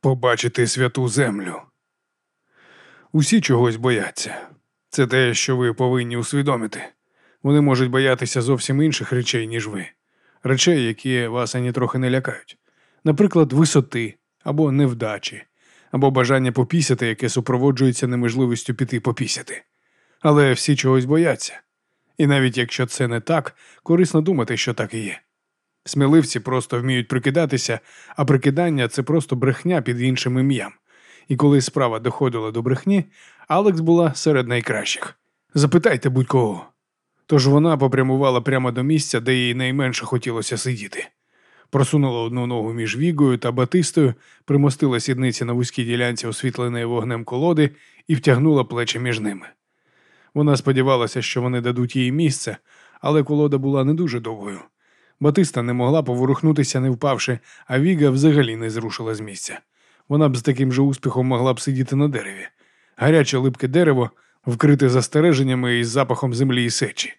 побачити святу землю. Усі чогось бояться. Це те, що ви повинні усвідомити. Вони можуть боятися зовсім інших речей, ніж ви, речей, які вас ані трохи не лякають. Наприклад, висоти або невдачі, або бажання попісяти, яке супроводжується неможливістю піти попісяти. Але всі чогось бояться. І навіть якщо це не так, корисно думати, що так і є. Сміливці просто вміють прикидатися, а прикидання це просто брехня під іншим ім'ям. І коли справа доходила до брехні, Алекс була серед найкращих. Запитайте будь-кого. Тож вона попрямувала прямо до місця, де їй найменше хотілося сидіти. Просунула одну ногу між Вігою та Батистою, примостила сідниці на вузькій ділянці освітленої вогнем колоди і втягнула плечі між ними. Вона сподівалася, що вони дадуть їй місце, але колода була не дуже довгою. Батиста не могла поворухнутися, не впавши, а Віга взагалі не зрушила з місця. Вона б з таким же успіхом могла б сидіти на дереві. Гаряче липке дерево, вкрите застереженнями і запахом землі і сечі.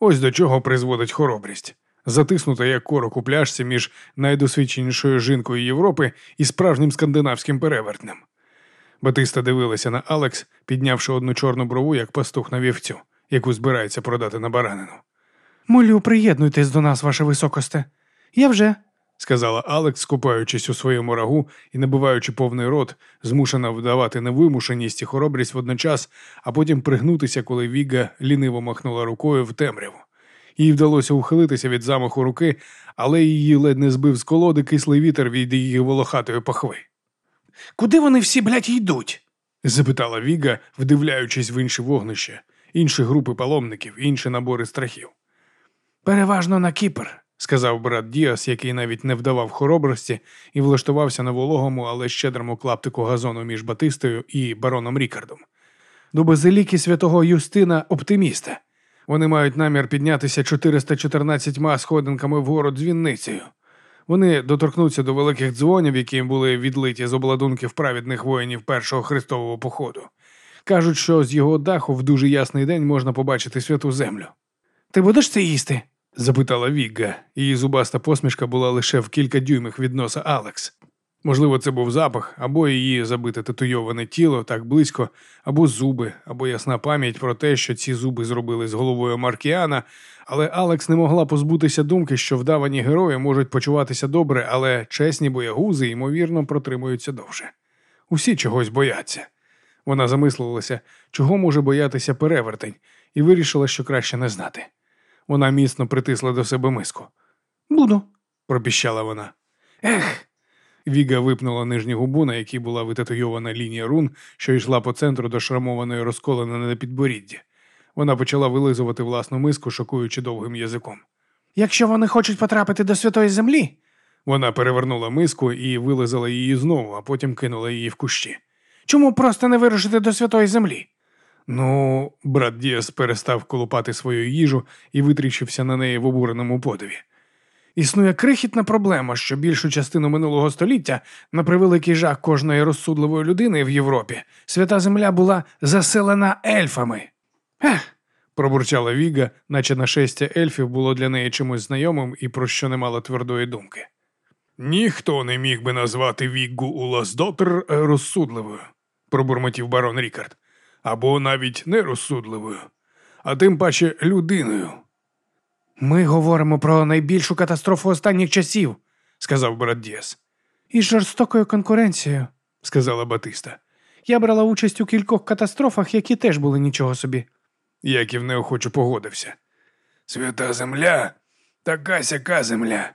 Ось до чого призводить хоробрість. Затиснута як корок у пляшці між найдосвідченішою жінкою Європи і справжнім скандинавським перевертнем. Батиста дивилася на Алекс, піднявши одну чорну брову, як пастух на вівцю, яку збирається продати на баранину. Молю, приєднуйтесь до нас, ваше високосте. Я вже. сказала Алекс, скупаючись у своєму рагу і набиваючи повний рот, змушена вдавати невимушеність і хоробрість водночас, а потім пригнутися, коли Віга ліниво махнула рукою в темряву. Їй вдалося ухилитися від замаху руки, але її ледь не збив з колоди кислий вітер від її волохатої пахви. Куди вони всі, блядь, йдуть? запитала Віга, вдивляючись в інші вогнища, інші групи паломників, інші набори страхів. Переважно на Кіпр, сказав брат Діас, який навіть не вдавав хоробрості і влаштувався на вологому, але щедрому клаптику газону між Батистою і бароном Рікардом. До базиліки святого Юстина оптиміста. Вони мають намір піднятися 414 сходинками вгору дзвінницею. Вони доторкнуться до великих дзвонів, які їм були відлиті з обладунків праведних воїнів першого хрестового походу. Кажуть, що з його даху в дуже ясний день можна побачити святу землю. Ти будеш це їсти? Запитала Вігга. Її зубаста посмішка була лише в кілька дюймах від носа Алекс. Можливо, це був запах, або її забите татуйоване тіло так близько, або зуби, або ясна пам'ять про те, що ці зуби зробили з головою Маркіана, але Алекс не могла позбутися думки, що вдавані герої можуть почуватися добре, але чесні боягузи, ймовірно, протримуються довше. Усі чогось бояться. Вона замислилася, чого може боятися перевертень, і вирішила, що краще не знати. Вона міцно притисла до себе миску. Буду, пропіщала вона. Ех. Віга випнула нижню губу, на якій була витатуйована лінія рун, що йшла по центру до шрамованої розколини на підборідді. Вона почала вилизувати власну миску, шокуючи довгим язиком. Якщо вони хочуть потрапити до святої землі. Вона перевернула миску і вилизала її знову, а потім кинула її в кущі. Чому просто не вирушити до святої землі? Ну, брат Діас перестав колупати свою їжу і витріщився на неї в обуреному подиві. Існує крихітна проблема, що більшу частину минулого століття, на превеликий жах кожної розсудливої людини в Європі, свята земля була заселена ельфами. Ех, пробурчала Віга, наче нашестя ельфів було для неї чимось знайомим і про що не мала твердої думки. Ніхто не міг би назвати Віггу Уласдотер розсудливою, пробурмотів барон Рікард, або навіть нерозсудливою, а тим паче людиною. Ми говоримо про найбільшу катастрофу останніх часів, сказав брат Діас. Із жорстокою конкуренцією, сказала Батиста. Я брала участь у кількох катастрофах, які теж були нічого собі. Яків неохоче погодився. Свята земля, така сяка земля.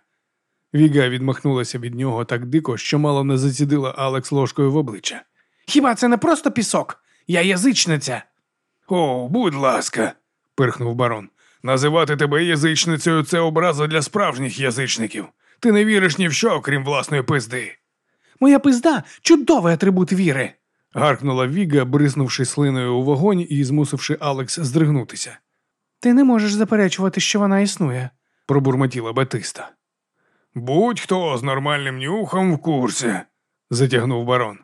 Віга відмахнулася від нього так дико, що мало не зацідила Алекс ложкою в обличчя. Хіба це не просто пісок? Я язичниця. О, будь ласка, пирхнув барон. Називати тебе язичницею це образа для справжніх язичників. Ти не віриш ні в що, окрім власної пизди. Моя пизда чудовий атрибут віри. гаркнула Віга, бризнувши слиною у вогонь і змусивши Алекс здригнутися. Ти не можеш заперечувати, що вона існує, пробурмотіла Батиста. Будь-хто з нормальним нюхом в курсі, затягнув барон.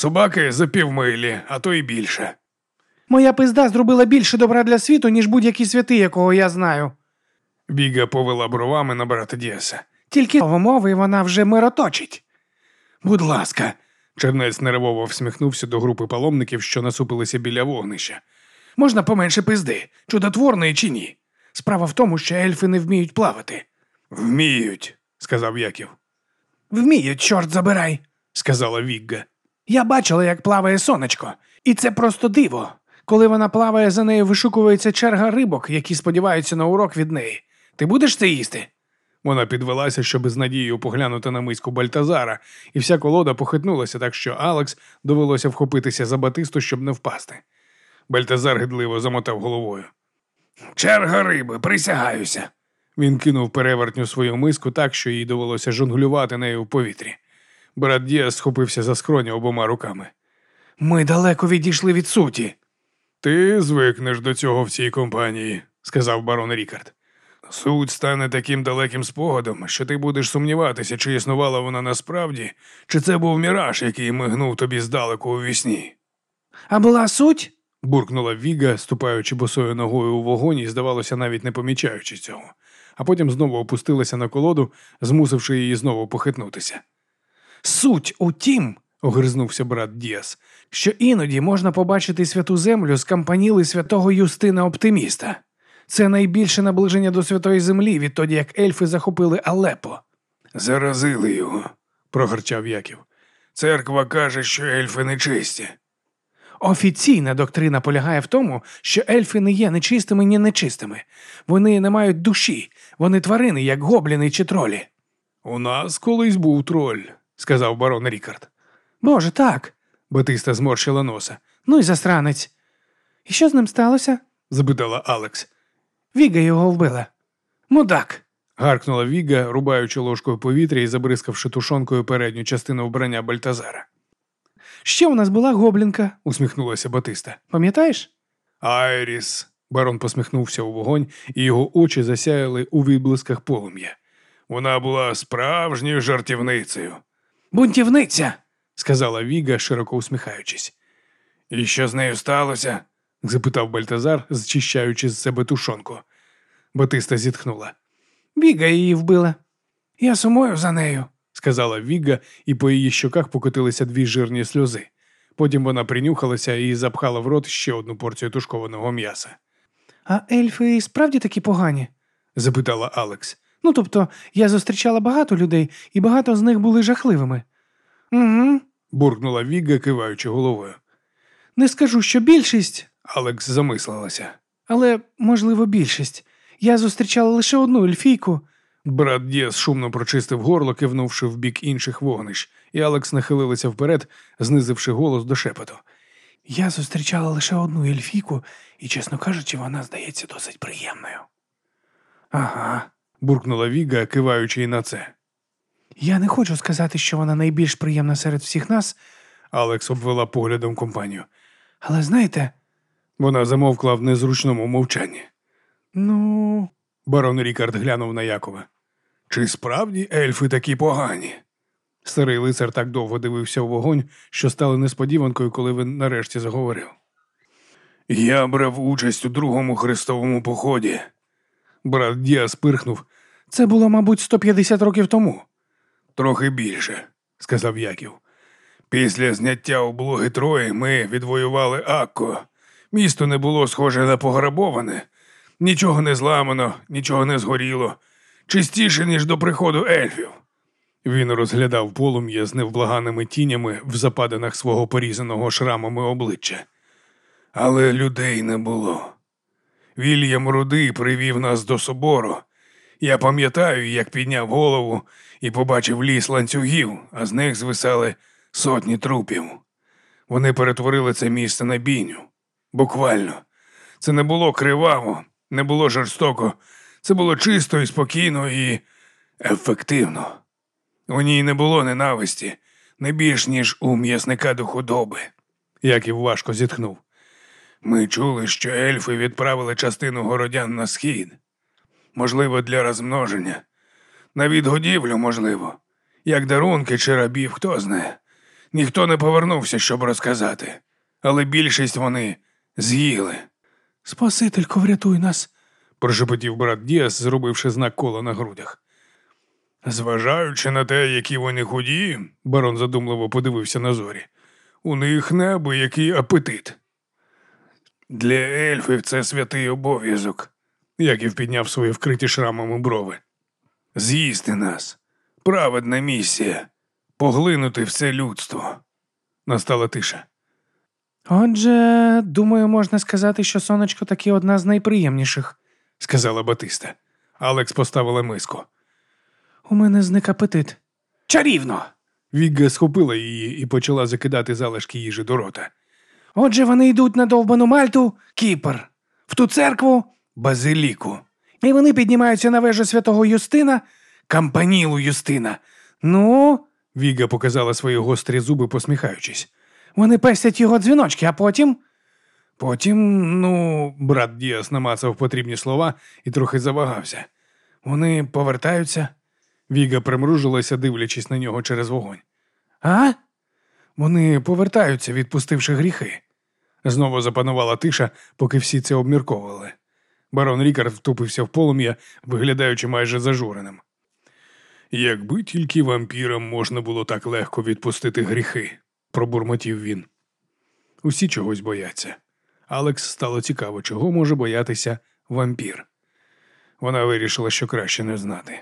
Собаки за півмилі, а то й більше. Моя пизда зробила більше добра для світу, ніж будь-який святий, якого я знаю. Біга повела бровами на брата Діаса. Тільки мови вона вже мироточить. Будь ласка. Чернець нервово всміхнувся до групи паломників, що насупилися біля вогнища. Можна поменше пизди, чудотворної чи ні? Справа в тому, що ельфи не вміють плавати. Вміють, сказав Яків. Вміють, чорт забирай, сказала Вігга. Я бачила, як плаває сонечко, і це просто диво. Коли вона плаває, за нею вишукується черга рибок, які сподіваються на урок від неї. Ти будеш це їсти? Вона підвелася, щоб з надією поглянути на миску Бальтазара, і вся колода похитнулася, так що Алекс довелося вхопитися за батисту, щоб не впасти. Бальтазар гидливо замотав головою. Черга риби, присягаюся. Він кинув перевертню свою миску так, що їй довелося жонглювати нею в повітрі. Брат Діас схопився за скроня обома руками. Ми далеко відійшли від суті. Ти звикнеш до цього в цій компанії, сказав барон Рікард. Суть стане таким далеким спогадом, що ти будеш сумніватися, чи існувала вона насправді, чи це був міраж, який мигнув тобі здалеку у вісні. А була суть? буркнула Віга, ступаючи босою ногою у вогонь і, здавалося, навіть не помічаючи цього, а потім знову опустилася на колоду, змусивши її знову похитнутися. Суть у тім, огризнувся брат Діас, що іноді можна побачити святу землю з кампаніли святого Юстина Оптиміста. Це найбільше наближення до святої землі відтоді, як ельфи захопили Алепо. Заразили його, прогарчав Яків. Церква каже, що ельфи нечисті. Офіційна доктрина полягає в тому, що ельфи не є нечистими, ні нечистими. Вони не мають душі, вони тварини, як гобліни чи тролі. У нас колись був троль, сказав барон Рікард. Боже, так. Батиста зморщила носа. Ну й засранець. І що з ним сталося? запитала Алекс. Віга його вбила. Мудак. гаркнула Віга, рубаючи ложкою повітря і забризкавши тушонкою передню частину вбрання Бальтазара. Ще у нас була гоблінка, усміхнулася Батиста. Пам'ятаєш? Айріс. Барон посміхнувся у вогонь, і його очі засяяли у відблисках полум'я. Вона була справжньою жартівницею. Бунтівниця, сказала Віга, широко усміхаючись. І що з нею сталося? запитав Бальтазар, зчищаючи з себе тушонку. Батиста зітхнула. Віга її вбила. Я сумую за нею, сказала Віга, і по її щоках покотилися дві жирні сльози. Потім вона принюхалася і запхала в рот ще одну порцію тушкованого м'яса. А ельфи справді такі погані? запитала Алекс. Ну, тобто, я зустрічала багато людей, і багато з них були жахливими. Угу. буркнула Віга, киваючи головою. Не скажу, що більшість, Алекс замислилася. але, можливо, більшість. Я зустрічала лише одну ельфійку. Брат Діас шумно прочистив горло, кивнувши в бік інших вогнищ, і Алекс нахилилася вперед, знизивши голос до шепоту. Я зустрічала лише одну ельфійку, і, чесно кажучи, вона здається досить приємною. Ага, буркнула Віга, киваючи і на це. Я не хочу сказати, що вона найбільш приємна серед всіх нас, Алекс обвела поглядом компанію. але знаєте, Вона замовкла в незручному мовчанні. ну, Барон Рікард глянув на Якова. Чи справді ельфи такі погані? Старий лицар так довго дивився у вогонь, що стало несподіванкою, коли він нарешті заговорив. Я брав участь у другому хрестовому поході. Брат Діас пирхнув це було, мабуть, 150 років тому. трохи більше, сказав Яків. Після зняття облоги Трої ми відвоювали Акко. Місто не було схоже на пограбоване, нічого не зламано, нічого не згоріло, чистіше, ніж до приходу ельфів. Він розглядав полум'я з невблаганими тінями в западинах свого порізаного шрамами обличчя. Але людей не було. Вільям Рудий привів нас до собору. Я пам'ятаю, як підняв голову і побачив ліс ланцюгів, а з них звисали сотні трупів. Вони перетворили це місце на бійню. Буквально. Це не було криваво, не було жорстоко, це було чисто і спокійно і ефективно. У ній не було ненависті, не більш, ніж у м'ясника до худоби. Яків важко зітхнув. Ми чули, що ельфи відправили частину городян на схід. Можливо, для розмноження. На відгодівлю, можливо. Як дарунки чи рабів, хто знає. Ніхто не повернувся, щоб розказати, але більшість вони з'їли. Спасителько, врятуй нас. прошепотів брат Діас, зробивши знак кола на грудях. Зважаючи на те, які вони худі, барон задумливо подивився на зорі. У них неабиякий апетит. Для ельфів це святий обов'язок. Яків підняв свої вкриті шрамами брови. З'їсти нас. Праведна місія. Поглинути все людство. Настала тиша. Отже, думаю, можна сказати, що сонечко таки одна з найприємніших. сказала Батиста. Алекс поставила миску. У мене зник апетит. Чарівно! Вігга схопила її і почала закидати залишки їжі до рота. Отже, вони йдуть на довбану Мальту, Кіпр, в ту церкву, Базиліку. і вони піднімаються на вежу святого Юстина, кампанілу Юстина. Ну, Віга показала свої гострі зуби, посміхаючись. вони пестять його дзвіночки, а потім. Потім, ну, брат Діас намацав потрібні слова і трохи завагався. Вони повертаються. Віга примружилася, дивлячись на нього через вогонь. А? Вони повертаються, відпустивши гріхи. Знову запанувала тиша, поки всі це обмірковували. Барон Рікард втупився в полум'я, виглядаючи майже зажуреним. Якби тільки вампірам можна було так легко відпустити гріхи, пробурмотів він. Усі чогось бояться. Алекс стало цікаво, чого може боятися вампір. Вона вирішила, що краще не знати.